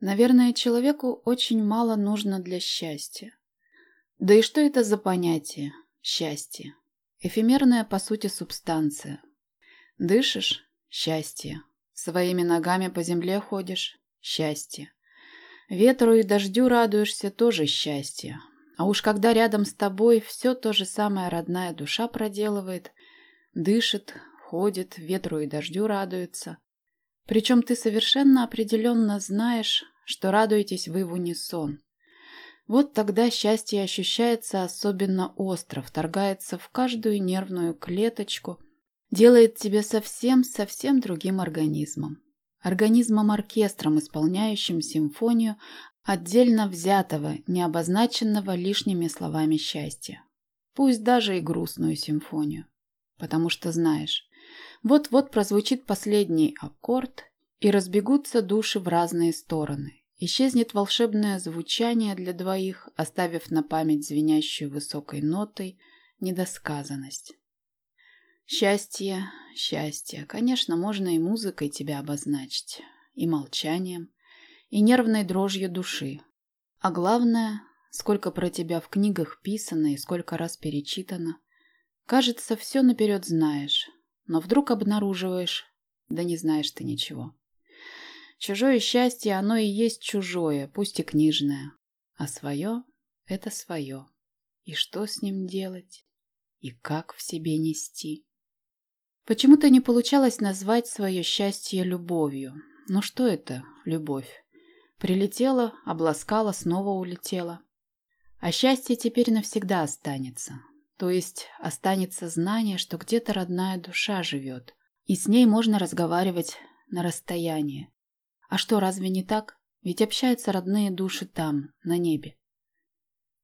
Наверное, человеку очень мало нужно для счастья. Да и что это за понятие «счастье»? Эфемерная, по сути, субстанция. Дышишь – счастье. Своими ногами по земле ходишь – счастье. Ветру и дождю радуешься – тоже счастье. А уж когда рядом с тобой все то же самое родная душа проделывает, дышит, ходит, ветру и дождю радуется. Причем ты совершенно определенно знаешь, что радуетесь вы в унисон. Вот тогда счастье ощущается особенно остро, вторгается в каждую нервную клеточку, делает тебя совсем-совсем другим организмом. Организмом-оркестром, исполняющим симфонию отдельно взятого, не обозначенного лишними словами счастья. Пусть даже и грустную симфонию. Потому что знаешь, вот-вот прозвучит последний аккорд, и разбегутся души в разные стороны. Исчезнет волшебное звучание для двоих, оставив на память звенящую высокой нотой недосказанность. Счастье, счастье. Конечно, можно и музыкой тебя обозначить, и молчанием, и нервной дрожью души. А главное, сколько про тебя в книгах писано и сколько раз перечитано. Кажется, все наперед знаешь, но вдруг обнаруживаешь, да не знаешь ты ничего. Чужое счастье, оно и есть чужое, пусть и книжное. А свое — это свое. И что с ним делать? И как в себе нести? Почему-то не получалось назвать свое счастье любовью. Ну что это, любовь? Прилетела, обласкала, снова улетела. А счастье теперь навсегда останется. То есть останется знание, что где-то родная душа живет, и с ней можно разговаривать на расстоянии. А что, разве не так? Ведь общаются родные души там, на небе.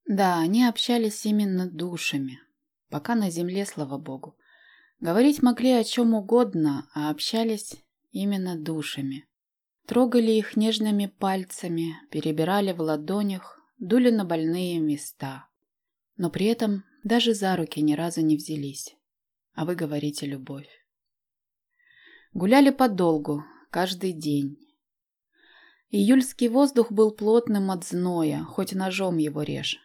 Да, они общались именно душами. Пока на земле, слава богу. Говорить могли о чем угодно, а общались именно душами. Трогали их нежными пальцами, перебирали в ладонях, дули на больные места. Но при этом даже за руки ни разу не взялись. А вы говорите любовь. Гуляли подолгу, каждый день. Июльский воздух был плотным от зноя, хоть ножом его режь.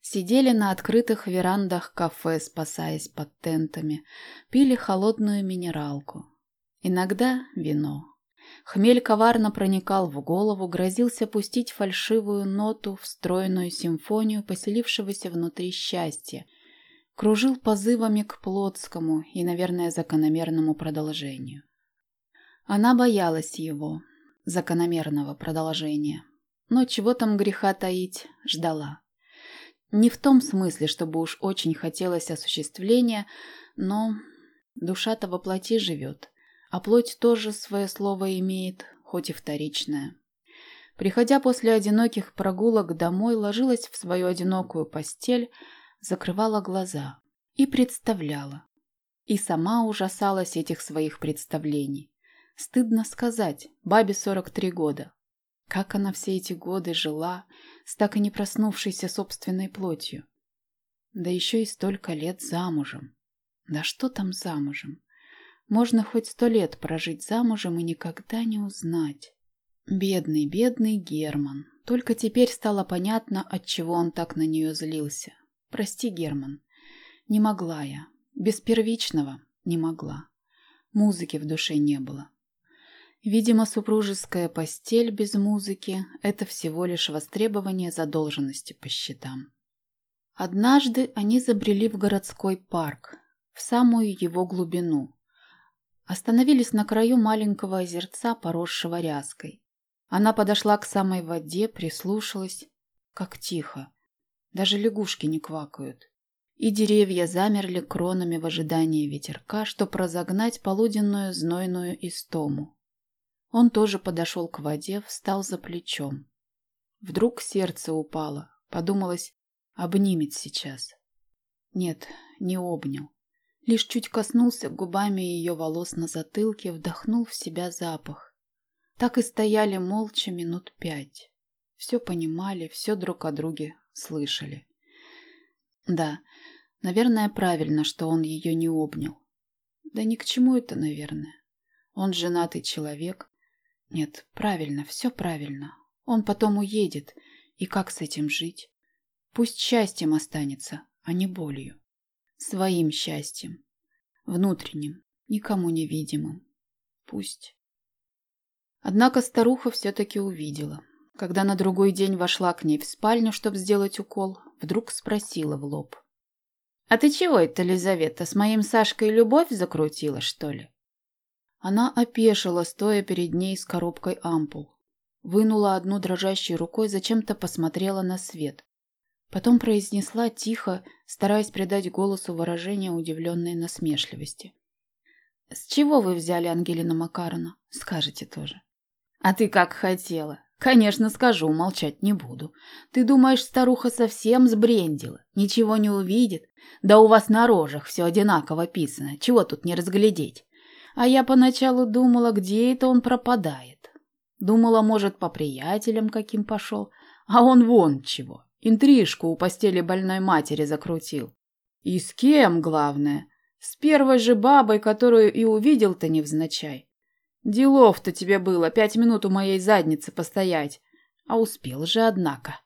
Сидели на открытых верандах кафе, спасаясь под тентами, пили холодную минералку. Иногда вино. Хмель коварно проникал в голову, грозился пустить фальшивую ноту, встроенную симфонию поселившегося внутри счастья, кружил позывами к плотскому и, наверное, закономерному продолжению. Она боялась его, закономерного продолжения, но чего там греха таить, ждала. Не в том смысле, чтобы уж очень хотелось осуществления, но душа-то во плоти живет, а плоть тоже свое слово имеет, хоть и вторичное. Приходя после одиноких прогулок домой, ложилась в свою одинокую постель, закрывала глаза и представляла. И сама ужасалась этих своих представлений. Стыдно сказать, бабе 43 года. Как она все эти годы жила, с так и не проснувшейся собственной плотью. Да еще и столько лет замужем. Да что там замужем? Можно хоть сто лет прожить замужем и никогда не узнать. Бедный, бедный Герман. Только теперь стало понятно, от чего он так на нее злился. Прости, Герман. Не могла я. Без первичного не могла. Музыки в душе не было. Видимо, супружеская постель без музыки – это всего лишь востребование задолженности по счетам. Однажды они забрели в городской парк, в самую его глубину, Остановились на краю маленького озерца, поросшего ряской. Она подошла к самой воде, прислушалась. Как тихо. Даже лягушки не квакают. И деревья замерли кронами в ожидании ветерка, чтоб разогнать полуденную знойную истому. Он тоже подошел к воде, встал за плечом. Вдруг сердце упало. Подумалось, обнимет сейчас. Нет, не обнял. Лишь чуть коснулся губами ее волос на затылке, вдохнул в себя запах. Так и стояли молча минут пять. Все понимали, все друг о друге слышали. Да, наверное, правильно, что он ее не обнял. Да ни к чему это, наверное. Он женатый человек. Нет, правильно, все правильно. Он потом уедет, и как с этим жить? Пусть счастьем останется, а не болью. Своим счастьем. Внутренним, никому не видимым. Пусть. Однако старуха все-таки увидела. Когда на другой день вошла к ней в спальню, чтобы сделать укол, вдруг спросила в лоб. «А ты чего это, Лизавета, с моим Сашкой любовь закрутила, что ли?» Она опешила, стоя перед ней с коробкой ампул. Вынула одну дрожащей рукой, зачем-то посмотрела на свет. Потом произнесла тихо, стараясь придать голосу выражение удивленной насмешливости. «С чего вы взяли Ангелина Макаровна? Скажете тоже». «А ты как хотела. Конечно, скажу, молчать не буду. Ты думаешь, старуха совсем сбрендила, ничего не увидит? Да у вас на рожах все одинаково писано, чего тут не разглядеть? А я поначалу думала, где это он пропадает. Думала, может, по приятелям каким пошел, а он вон чего, интрижку у постели больной матери закрутил. И с кем, главное? С первой же бабой, которую и увидел-то невзначай. Делов-то тебе было пять минут у моей задницы постоять. А успел же, однако.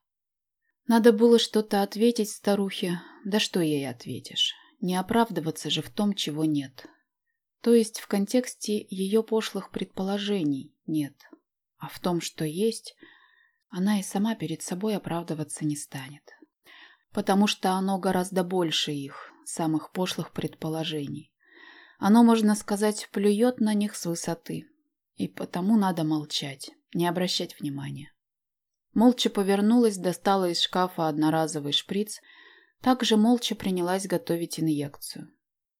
Надо было что-то ответить старухе. Да что ей ответишь? Не оправдываться же в том, чего нет. То есть в контексте ее пошлых предположений нет. А в том, что есть, она и сама перед собой оправдываться не станет. Потому что оно гораздо больше их, самых пошлых предположений. Оно, можно сказать, плюет на них с высоты. И потому надо молчать, не обращать внимания. Молча повернулась, достала из шкафа одноразовый шприц, также молча принялась готовить инъекцию.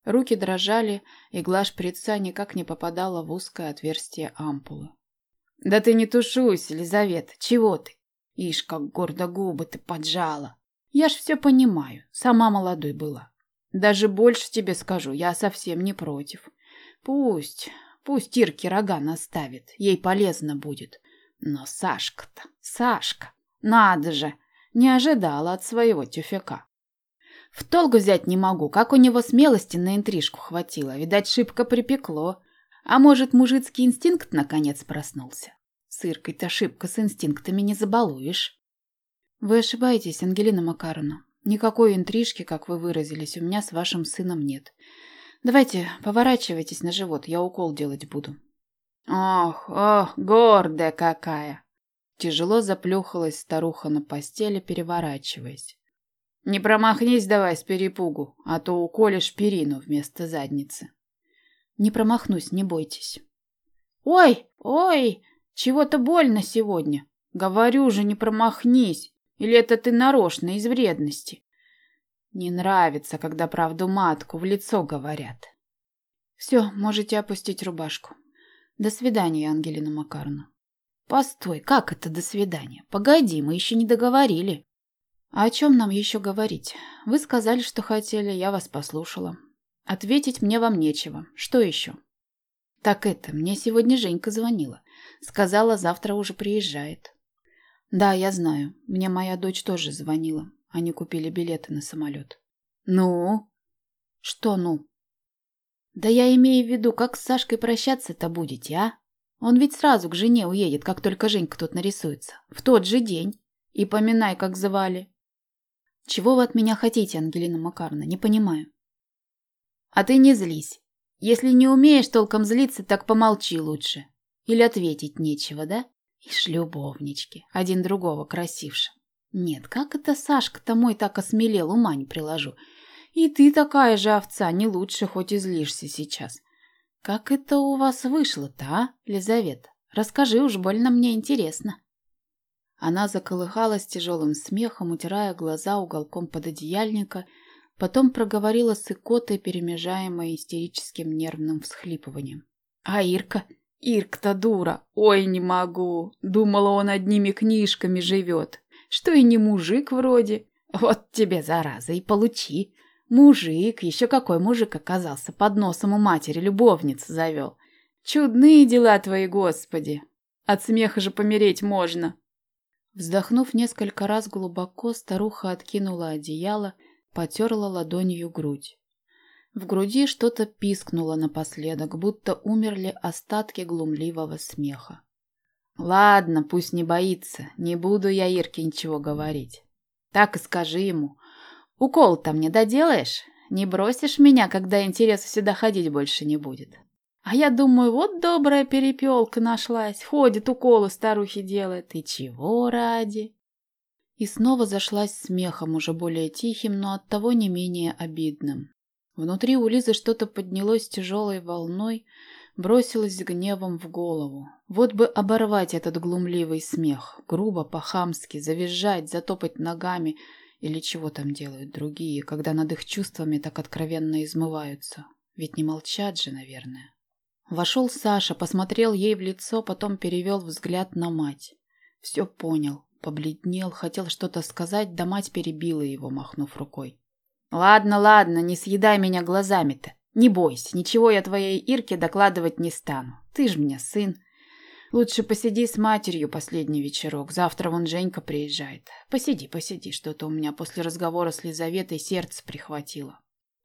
Руки дрожали, игла шприца никак не попадала в узкое отверстие ампулы. «Да ты не тушуйся, Елизавета, чего ты? Ишь, как гордо губы ты поджала. Я ж все понимаю, сама молодой была. Даже больше тебе скажу, я совсем не против. Пусть, пусть Ирке рога наставит, ей полезно будет. Но Сашка-то, Сашка, надо же, не ожидала от своего тюфяка. В толк взять не могу, как у него смелости на интрижку хватило. Видать, шибко припекло. А может, мужицкий инстинкт наконец проснулся? С Иркой-то шибко с инстинктами не забалуешь. Вы ошибаетесь, Ангелина Макаровна. Никакой интрижки, как вы выразились, у меня с вашим сыном нет. Давайте, поворачивайтесь на живот, я укол делать буду. Ох, ох, гордая какая! Тяжело заплюхалась старуха на постели, переворачиваясь. Не промахнись давай с перепугу, а то уколешь перину вместо задницы. Не промахнусь, не бойтесь. Ой, ой, чего-то больно сегодня. Говорю же, не промахнись. Или это ты нарочно, из вредности? Не нравится, когда правду матку в лицо говорят. Все, можете опустить рубашку. До свидания, Ангелина Макаровна. Постой, как это до свидания? Погоди, мы еще не договорили. А о чем нам еще говорить? Вы сказали, что хотели, я вас послушала. Ответить мне вам нечего. Что еще? Так это, мне сегодня Женька звонила. Сказала, завтра уже приезжает. Да, я знаю. Мне моя дочь тоже звонила. Они купили билеты на самолет. Ну? Что ну? Да я имею в виду, как с Сашкой прощаться-то будете, а? Он ведь сразу к жене уедет, как только Женька тут нарисуется. В тот же день. И поминай, как звали. Чего вы от меня хотите, Ангелина Макаровна? Не понимаю. А ты не злись. Если не умеешь толком злиться, так помолчи лучше. Или ответить нечего, да? Ишь, любовнички, один другого красивше. Нет, как это Сашка-то мой так осмелел, ума не приложу. И ты такая же овца, не лучше, хоть и злишься сейчас. Как это у вас вышло-то, а, Лизавета? Расскажи уж, больно мне интересно. Она заколыхалась тяжелым смехом, утирая глаза уголком пододеяльника, потом проговорила с икотой, перемежаемой истерическим нервным всхлипыванием. А Ирка? Ирка-то дура. Ой, не могу. Думала, он одними книжками живет. Что и не мужик вроде. Вот тебе, зараза, и получи. Мужик, еще какой мужик оказался, под носом у матери любовниц завел. Чудные дела твои, Господи. От смеха же помереть можно. Вздохнув несколько раз глубоко, старуха откинула одеяло, потерла ладонью грудь. В груди что-то пискнуло напоследок, будто умерли остатки глумливого смеха. Ладно, пусть не боится. Не буду я Ирке ничего говорить. Так и скажи ему. Укол-то мне доделаешь? Не бросишь меня, когда интереса сюда ходить больше не будет. А я думаю, вот добрая перепелка нашлась. Ходит, уколы старухи делает. И чего ради? И снова зашлась смехом, уже более тихим, но оттого не менее обидным. Внутри у Лизы что-то поднялось тяжелой волной, бросилось гневом в голову. Вот бы оборвать этот глумливый смех, грубо, по-хамски, завизжать, затопать ногами или чего там делают другие, когда над их чувствами так откровенно измываются. Ведь не молчат же, наверное. Вошел Саша, посмотрел ей в лицо, потом перевел взгляд на мать. Все понял, побледнел, хотел что-то сказать, да мать перебила его, махнув рукой. «Ладно, ладно, не съедай меня глазами-то. Не бойся, ничего я твоей Ирке докладывать не стану. Ты ж мне сын. Лучше посиди с матерью последний вечерок. Завтра вон Женька приезжает. Посиди, посиди, что-то у меня после разговора с Лизаветой сердце прихватило».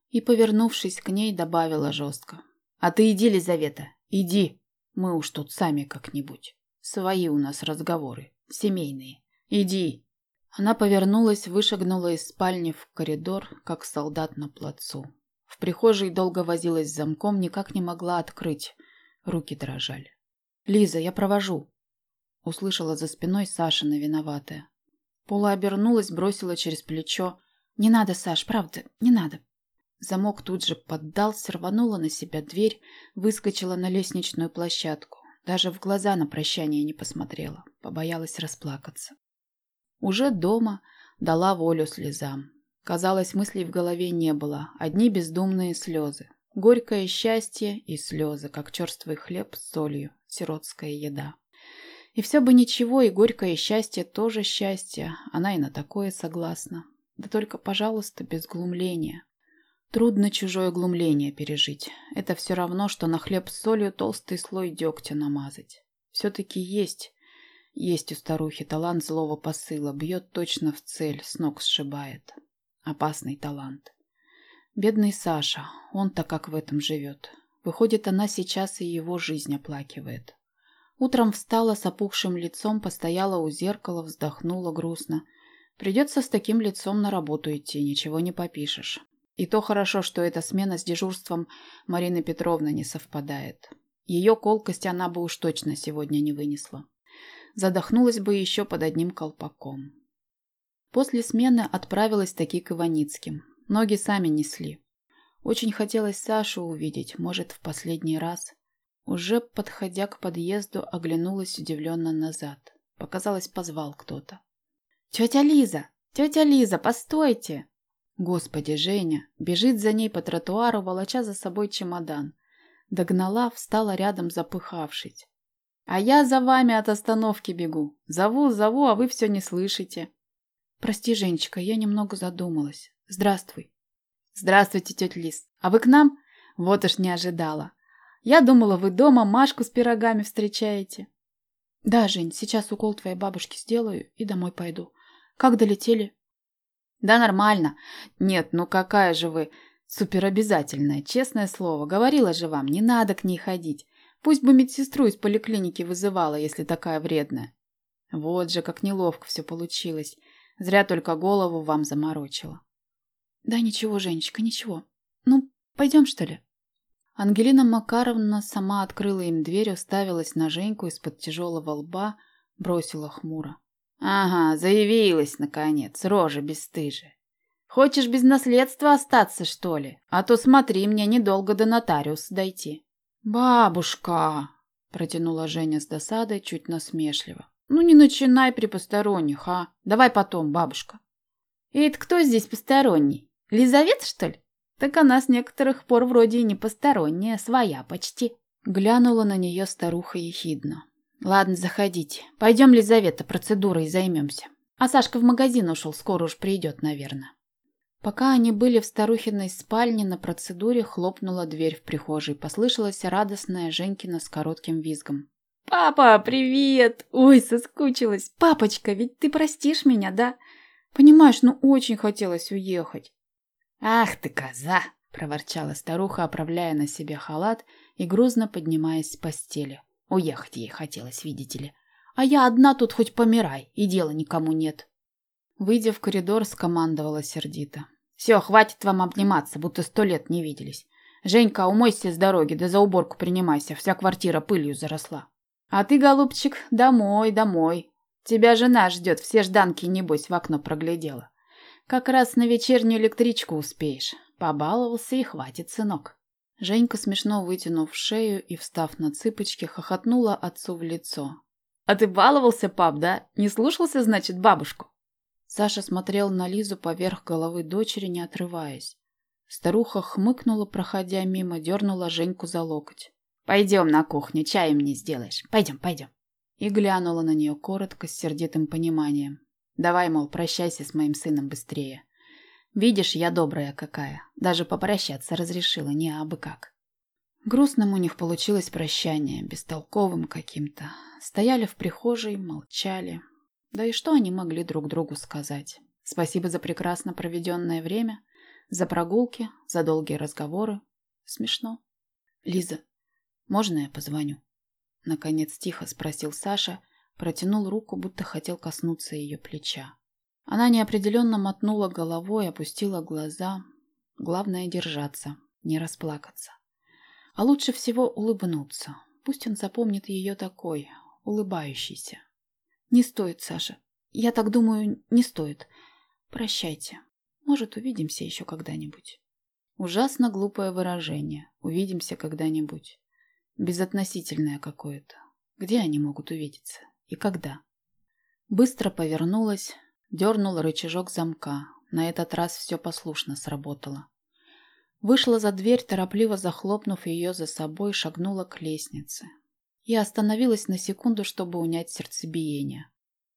И, повернувшись к ней, добавила жестко. «А ты иди, Лизавета, иди. Мы уж тут сами как-нибудь. Свои у нас разговоры, семейные. Иди!» Она повернулась, вышагнула из спальни в коридор, как солдат на плацу. В прихожей долго возилась с замком, никак не могла открыть. Руки дрожали. «Лиза, я провожу!» Услышала за спиной Сашина виноватая. Пола обернулась, бросила через плечо. «Не надо, Саш, правда, не надо!» Замок тут же поддался, рванула на себя дверь, выскочила на лестничную площадку. Даже в глаза на прощание не посмотрела, побоялась расплакаться. Уже дома дала волю слезам. Казалось, мыслей в голове не было, одни бездумные слезы. Горькое счастье и слезы, как черствый хлеб с солью, сиротская еда. И все бы ничего, и горькое счастье тоже счастье, она и на такое согласна. Да только, пожалуйста, без глумления. Трудно чужое глумление пережить. Это все равно, что на хлеб с солью толстый слой дегтя намазать. Все-таки есть есть у старухи талант злого посыла, бьет точно в цель, с ног сшибает. Опасный талант. Бедный Саша, он-то как в этом живет. Выходит, она сейчас и его жизнь оплакивает. Утром встала с опухшим лицом, постояла у зеркала, вздохнула грустно. Придется с таким лицом на работу идти, ничего не попишешь. И то хорошо, что эта смена с дежурством Марины Петровны не совпадает. Ее колкость она бы уж точно сегодня не вынесла задохнулась бы еще под одним колпаком. После смены отправилась таки к Иваницким. Ноги сами несли. Очень хотелось Сашу увидеть, может, в последний раз. Уже подходя к подъезду, оглянулась удивленно назад. Показалось, позвал кто-то. «Тетя Лиза! Тетя Лиза, постойте!» Господи, Женя! Бежит за ней по тротуару, волоча за собой чемодан. Догнала, встала рядом, запыхавшись. А я за вами от остановки бегу. Зову, зову, а вы все не слышите. Прости, Женечка, я немного задумалась. Здравствуй. Здравствуйте, тетя Лис. А вы к нам? Вот уж не ожидала. Я думала, вы дома Машку с пирогами встречаете. Да, Жень, сейчас укол твоей бабушки сделаю и домой пойду. Как долетели? Да нормально. Нет, ну какая же вы суперобязательная, честное слово. Говорила же вам, не надо к ней ходить. Пусть бы медсестру из поликлиники вызывала, если такая вредная. Вот же, как неловко все получилось. Зря только голову вам заморочила. Да ничего, Женечка, ничего. Ну, пойдем, что ли? Ангелина Макаровна сама открыла им дверь, уставилась на Женьку из-под тяжелого лба, бросила хмуро. Ага, заявилась, наконец, рожа бесстыжая. Хочешь без наследства остаться, что ли? А то смотри, мне недолго до нотариуса дойти. «Бабушка!» – протянула Женя с досадой, чуть насмешливо. «Ну не начинай при посторонних, а? Давай потом, бабушка». «И это кто здесь посторонний? Лизавета, что ли? Так она с некоторых пор вроде и не посторонняя, своя почти». Глянула на нее старуха ехидно. «Ладно, заходите. Пойдем, Лизавета, процедурой займемся. А Сашка в магазин ушел, скоро уж придет, наверное». Пока они были в старухиной спальне, на процедуре хлопнула дверь в прихожей. Послышалась радостная Женькина с коротким визгом. «Папа, привет! Ой, соскучилась! Папочка, ведь ты простишь меня, да? Понимаешь, ну очень хотелось уехать». «Ах ты, коза!» – проворчала старуха, оправляя на себе халат и грузно поднимаясь с постели. Уехать ей хотелось, видите ли. А я одна тут хоть помирай, и дела никому нет. Выйдя в коридор, скомандовала сердито. Все, хватит вам обниматься, будто сто лет не виделись. Женька, умойся с дороги, да за уборку принимайся, вся квартира пылью заросла. А ты, голубчик, домой, домой. Тебя жена ждет, все жданки, небось, в окно проглядела. Как раз на вечернюю электричку успеешь. Побаловался и хватит, сынок. Женька, смешно вытянув шею и встав на цыпочки, хохотнула отцу в лицо. «А ты баловался, пап, да? Не слушался, значит, бабушку?» Саша смотрел на Лизу поверх головы дочери, не отрываясь. Старуха хмыкнула, проходя мимо, дернула Женьку за локоть. «Пойдем на кухню, чай мне сделаешь. Пойдем, пойдем». И глянула на нее коротко, с сердитым пониманием. «Давай, мол, прощайся с моим сыном быстрее. Видишь, я добрая какая. Даже попрощаться разрешила, не абы как». Грустным у них получилось прощание, бестолковым каким-то. Стояли в прихожей, молчали. Да и что они могли друг другу сказать? Спасибо за прекрасно проведенное время, за прогулки, за долгие разговоры. Смешно. Лиза, можно я позвоню? Наконец тихо спросил Саша, протянул руку, будто хотел коснуться ее плеча. Она неопределенно мотнула головой, опустила глаза. Главное держаться, не расплакаться. А лучше всего улыбнуться. Пусть он запомнит ее такой, улыбающийся. Не стоит, Саша. Я так думаю, не стоит. Прощайте. Может, увидимся еще когда-нибудь. Ужасно глупое выражение. Увидимся когда-нибудь. Безотносительное какое-то. Где они могут увидеться? И когда? Быстро повернулась, дернула рычажок замка. На этот раз все послушно сработало. Вышла за дверь, торопливо захлопнув ее за собой, шагнула к лестнице. И остановилась на секунду, чтобы унять сердцебиение.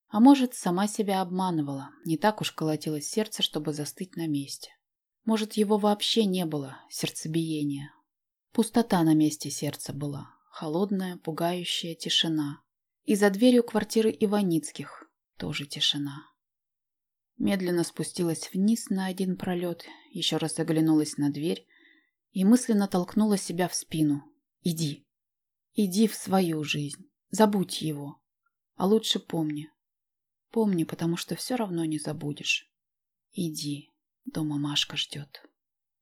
А может, сама себя обманывала, не так уж колотилось сердце, чтобы застыть на месте. Может, его вообще не было, сердцебиения. Пустота на месте сердца была, холодная, пугающая тишина. И за дверью квартиры Иваницких тоже тишина. Медленно спустилась вниз на один пролет, еще раз оглянулась на дверь и мысленно толкнула себя в спину. «Иди. Иди в свою жизнь. Забудь его. А лучше помни. Помни, потому что все равно не забудешь. Иди. Дома Машка ждет».